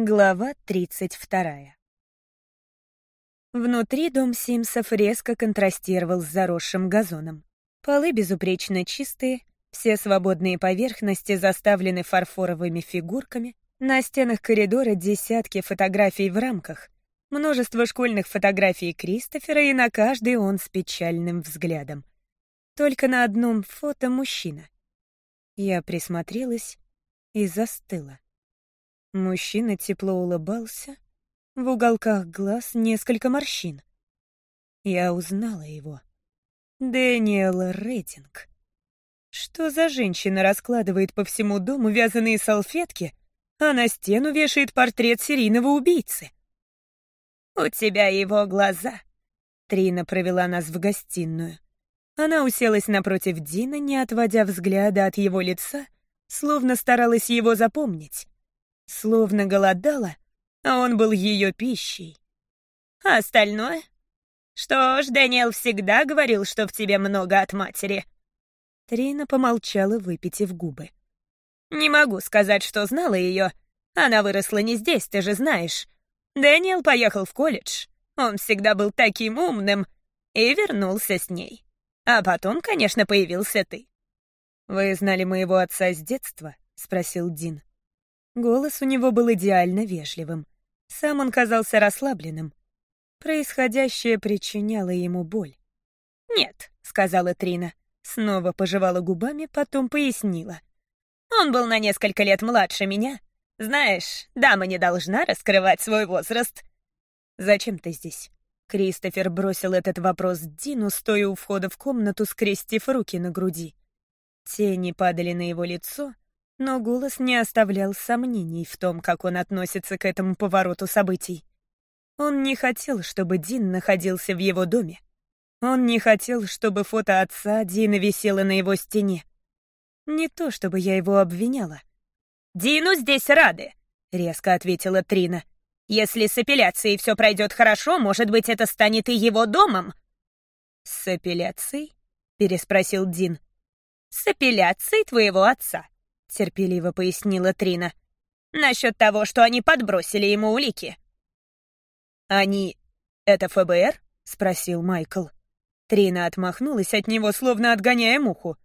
Глава 32. Внутри дом Симсов резко контрастировал с заросшим газоном. Полы безупречно чистые, все свободные поверхности заставлены фарфоровыми фигурками, на стенах коридора десятки фотографий в рамках, множество школьных фотографий Кристофера, и на каждой он с печальным взглядом. Только на одном фото мужчина. Я присмотрелась и застыла. Мужчина тепло улыбался, в уголках глаз несколько морщин. Я узнала его. Дэниел Рейтинг. Что за женщина раскладывает по всему дому вязаные салфетки, а на стену вешает портрет серийного убийцы? «У тебя его глаза», — Трина провела нас в гостиную. Она уселась напротив Дина, не отводя взгляда от его лица, словно старалась его запомнить. Словно голодала, а он был ее пищей. А остальное? Что ж, Дэниел всегда говорил, что в тебе много от матери. Трина помолчала, выпитив губы. Не могу сказать, что знала ее. Она выросла не здесь, ты же знаешь. Дэниел поехал в колледж. Он всегда был таким умным. И вернулся с ней. А потом, конечно, появился ты. «Вы знали моего отца с детства?» — спросил Дин. Голос у него был идеально вежливым. Сам он казался расслабленным. Происходящее причиняло ему боль. «Нет», — сказала Трина. Снова пожевала губами, потом пояснила. «Он был на несколько лет младше меня. Знаешь, дама не должна раскрывать свой возраст». «Зачем ты здесь?» Кристофер бросил этот вопрос Дину, стоя у входа в комнату, скрестив руки на груди. Тени падали на его лицо, но голос не оставлял сомнений в том, как он относится к этому повороту событий. Он не хотел, чтобы Дин находился в его доме. Он не хотел, чтобы фото отца Дина висело на его стене. Не то, чтобы я его обвиняла. «Дину здесь рады», — резко ответила Трина. «Если с апелляцией все пройдет хорошо, может быть, это станет и его домом?» «С апелляцией?» — переспросил Дин. «С апелляцией твоего отца», — терпеливо пояснила Трина. «Насчет того, что они подбросили ему улики». «Они... это ФБР?» — спросил Майкл. Трина отмахнулась от него, словно отгоняя муху.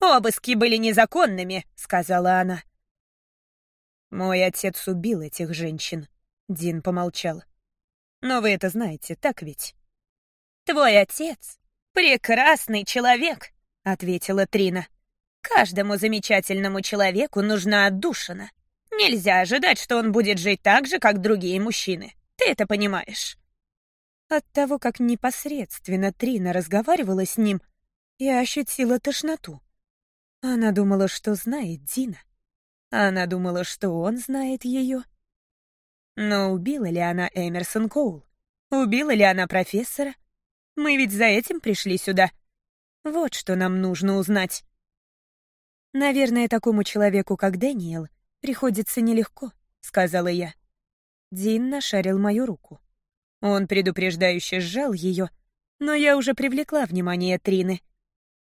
«Обыски были незаконными», — сказала она. «Мой отец убил этих женщин», — Дин помолчал. «Но вы это знаете, так ведь?» «Твой отец — прекрасный человек», — ответила Трина. Каждому замечательному человеку нужна отдушина. Нельзя ожидать, что он будет жить так же, как другие мужчины. Ты это понимаешь. От того, как непосредственно Трина разговаривала с ним, я ощутила тошноту. Она думала, что знает Дина. Она думала, что он знает ее. Но убила ли она Эмерсон Коул? Убила ли она профессора? Мы ведь за этим пришли сюда. Вот что нам нужно узнать. «Наверное, такому человеку, как Дэниел, приходится нелегко», — сказала я. Дин нашарил мою руку. Он предупреждающе сжал ее, но я уже привлекла внимание Трины.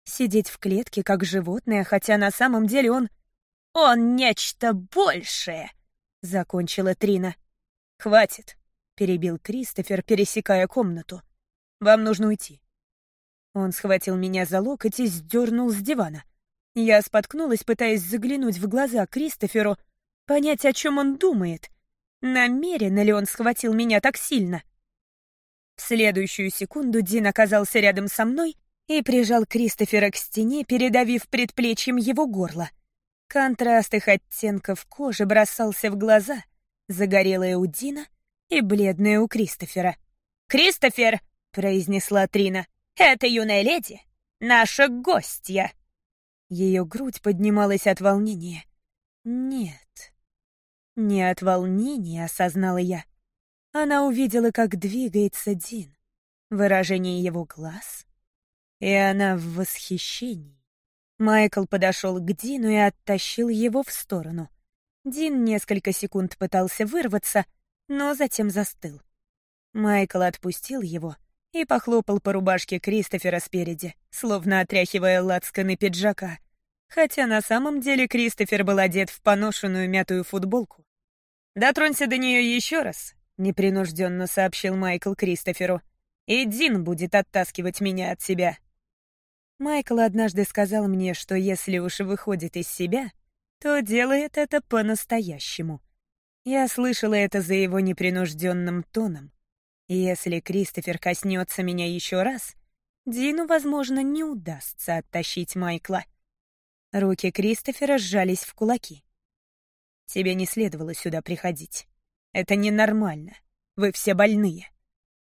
Сидеть в клетке, как животное, хотя на самом деле он... «Он нечто большее!» — закончила Трина. «Хватит», — перебил Кристофер, пересекая комнату. «Вам нужно уйти». Он схватил меня за локоть и сдернул с дивана. Я споткнулась, пытаясь заглянуть в глаза Кристоферу, понять, о чем он думает. Намеренно ли он схватил меня так сильно? В следующую секунду Дин оказался рядом со мной и прижал Кристофера к стене, передавив предплечьем его горло. Контраст их оттенков кожи бросался в глаза, загорелая у Дина и бледная у Кристофера. «Кристофер!» — произнесла Трина. «Это юная леди, наша гостья!» Ее грудь поднималась от волнения. Нет, не от волнения, осознала я. Она увидела, как двигается Дин, выражение его глаз, и она в восхищении. Майкл подошел к Дину и оттащил его в сторону. Дин несколько секунд пытался вырваться, но затем застыл. Майкл отпустил его — и похлопал по рубашке Кристофера спереди, словно отряхивая лацканы пиджака. Хотя на самом деле Кристофер был одет в поношенную мятую футболку. «Дотронься до нее еще раз», — непринужденно сообщил Майкл Кристоферу. «И Дин будет оттаскивать меня от себя». Майкл однажды сказал мне, что если уж выходит из себя, то делает это по-настоящему. Я слышала это за его непринужденным тоном. Если Кристофер коснется меня еще раз, Дину, возможно, не удастся оттащить Майкла. Руки Кристофера сжались в кулаки. «Тебе не следовало сюда приходить. Это ненормально. Вы все больные».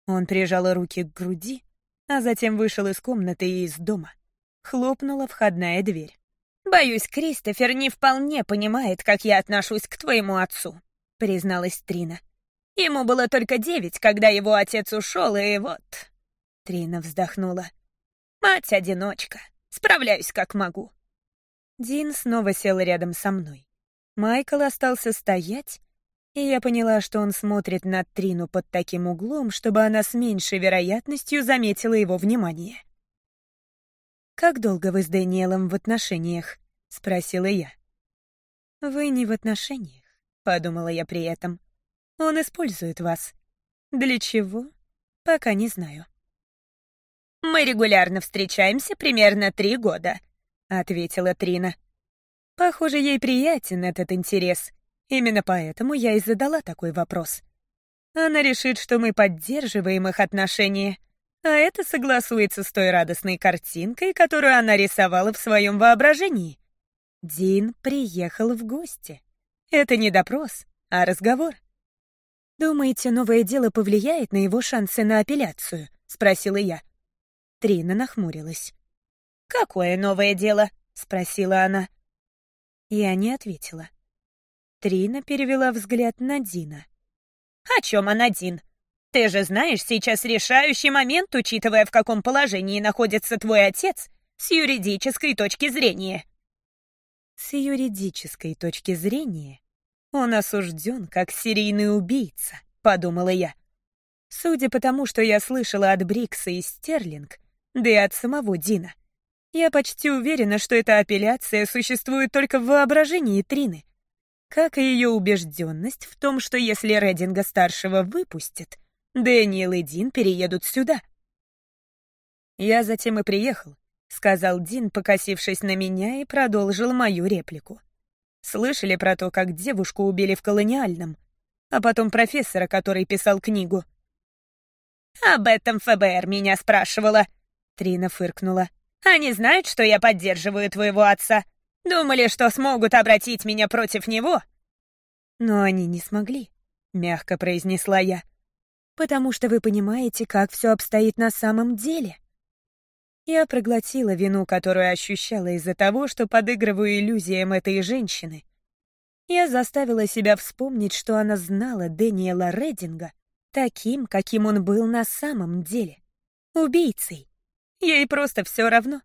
Он прижал руки к груди, а затем вышел из комнаты и из дома. Хлопнула входная дверь. «Боюсь, Кристофер не вполне понимает, как я отношусь к твоему отцу», — призналась Трина. «Ему было только девять, когда его отец ушел, и вот...» Трина вздохнула. «Мать-одиночка. Справляюсь как могу. Дин снова сел рядом со мной. Майкл остался стоять, и я поняла, что он смотрит на Трину под таким углом, чтобы она с меньшей вероятностью заметила его внимание. «Как долго вы с Дэниелом в отношениях?» — спросила я. «Вы не в отношениях», — подумала я при этом. «Он использует вас. Для чего? Пока не знаю». «Мы регулярно встречаемся примерно три года», — ответила Трина. Похоже, ей приятен этот интерес. Именно поэтому я и задала такой вопрос. Она решит, что мы поддерживаем их отношения, а это согласуется с той радостной картинкой, которую она рисовала в своем воображении. Дин приехал в гости. Это не допрос, а разговор. «Думаете, новое дело повлияет на его шансы на апелляцию?» — спросила я. Трина нахмурилась. «Какое новое дело?» — спросила она. Я не ответила. Трина перевела взгляд на Дина. «О чем она, Дин? Ты же знаешь, сейчас решающий момент, учитывая, в каком положении находится твой отец, с юридической точки зрения». С юридической точки зрения он осужден как серийный убийца, подумала я. Судя по тому, что я слышала от Брикса и Стерлинг, да и от самого Дина, я почти уверена, что эта апелляция существует только в воображении Трины, как и ее убежденность в том, что если Рединга-старшего выпустят, Дэниел и Дин переедут сюда. «Я затем и приехал», — сказал Дин, покосившись на меня, и продолжил мою реплику. «Слышали про то, как девушку убили в колониальном, а потом профессора, который писал книгу?» «Об этом ФБР меня спрашивала», — Трина фыркнула. Они знают, что я поддерживаю твоего отца. Думали, что смогут обратить меня против него. Но они не смогли, — мягко произнесла я. Потому что вы понимаете, как все обстоит на самом деле. Я проглотила вину, которую ощущала из-за того, что подыгрываю иллюзиям этой женщины. Я заставила себя вспомнить, что она знала Дэниела Рединга таким, каким он был на самом деле. Убийцей. Ей просто все равно.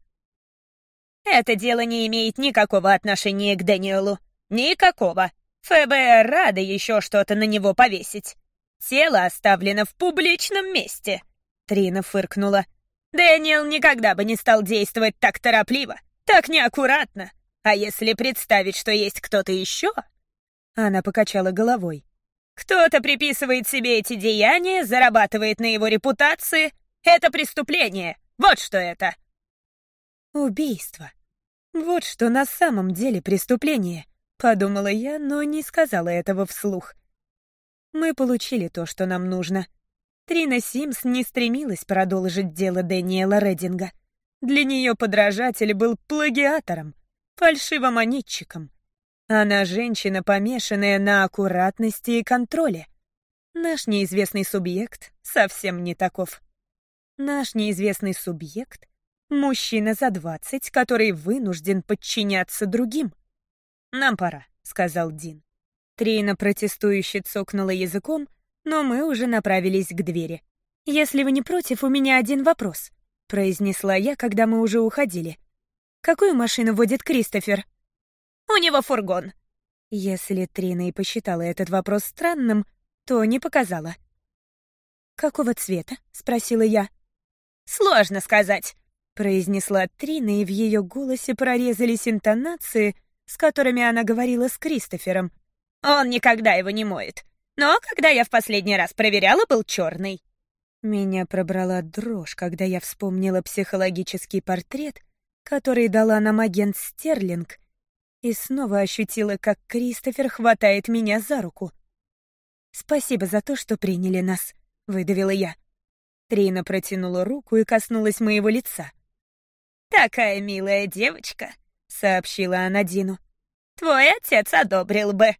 Это дело не имеет никакого отношения к Дэниелу. Никакого. ФБР рада еще что-то на него повесить. Тело оставлено в публичном месте. Трина фыркнула. Дэниел никогда бы не стал действовать так торопливо, так неаккуратно. А если представить, что есть кто-то еще? Она покачала головой. Кто-то приписывает себе эти деяния, зарабатывает на его репутации. Это преступление. Вот что это!» «Убийство. Вот что на самом деле преступление», — подумала я, но не сказала этого вслух. Мы получили то, что нам нужно. Трина Симс не стремилась продолжить дело Дэниела Рединга. Для нее подражатель был плагиатором, фальшивомонетчиком. Она женщина, помешанная на аккуратности и контроле. Наш неизвестный субъект совсем не таков. Наш неизвестный субъект — мужчина за двадцать, который вынужден подчиняться другим. «Нам пора», — сказал Дин. Трина протестующе цокнула языком, но мы уже направились к двери. «Если вы не против, у меня один вопрос», — произнесла я, когда мы уже уходили. «Какую машину водит Кристофер?» «У него фургон». Если Трина и посчитала этот вопрос странным, то не показала. «Какого цвета?» — спросила я. «Сложно сказать», — произнесла Трина, и в ее голосе прорезались интонации, с которыми она говорила с Кристофером. Он никогда его не моет. Но когда я в последний раз проверяла, был черный. Меня пробрала дрожь, когда я вспомнила психологический портрет, который дала нам агент Стерлинг, и снова ощутила, как Кристофер хватает меня за руку. «Спасибо за то, что приняли нас», — выдавила я. Трина протянула руку и коснулась моего лица. «Такая милая девочка», — сообщила она Дину. «Твой отец одобрил бы».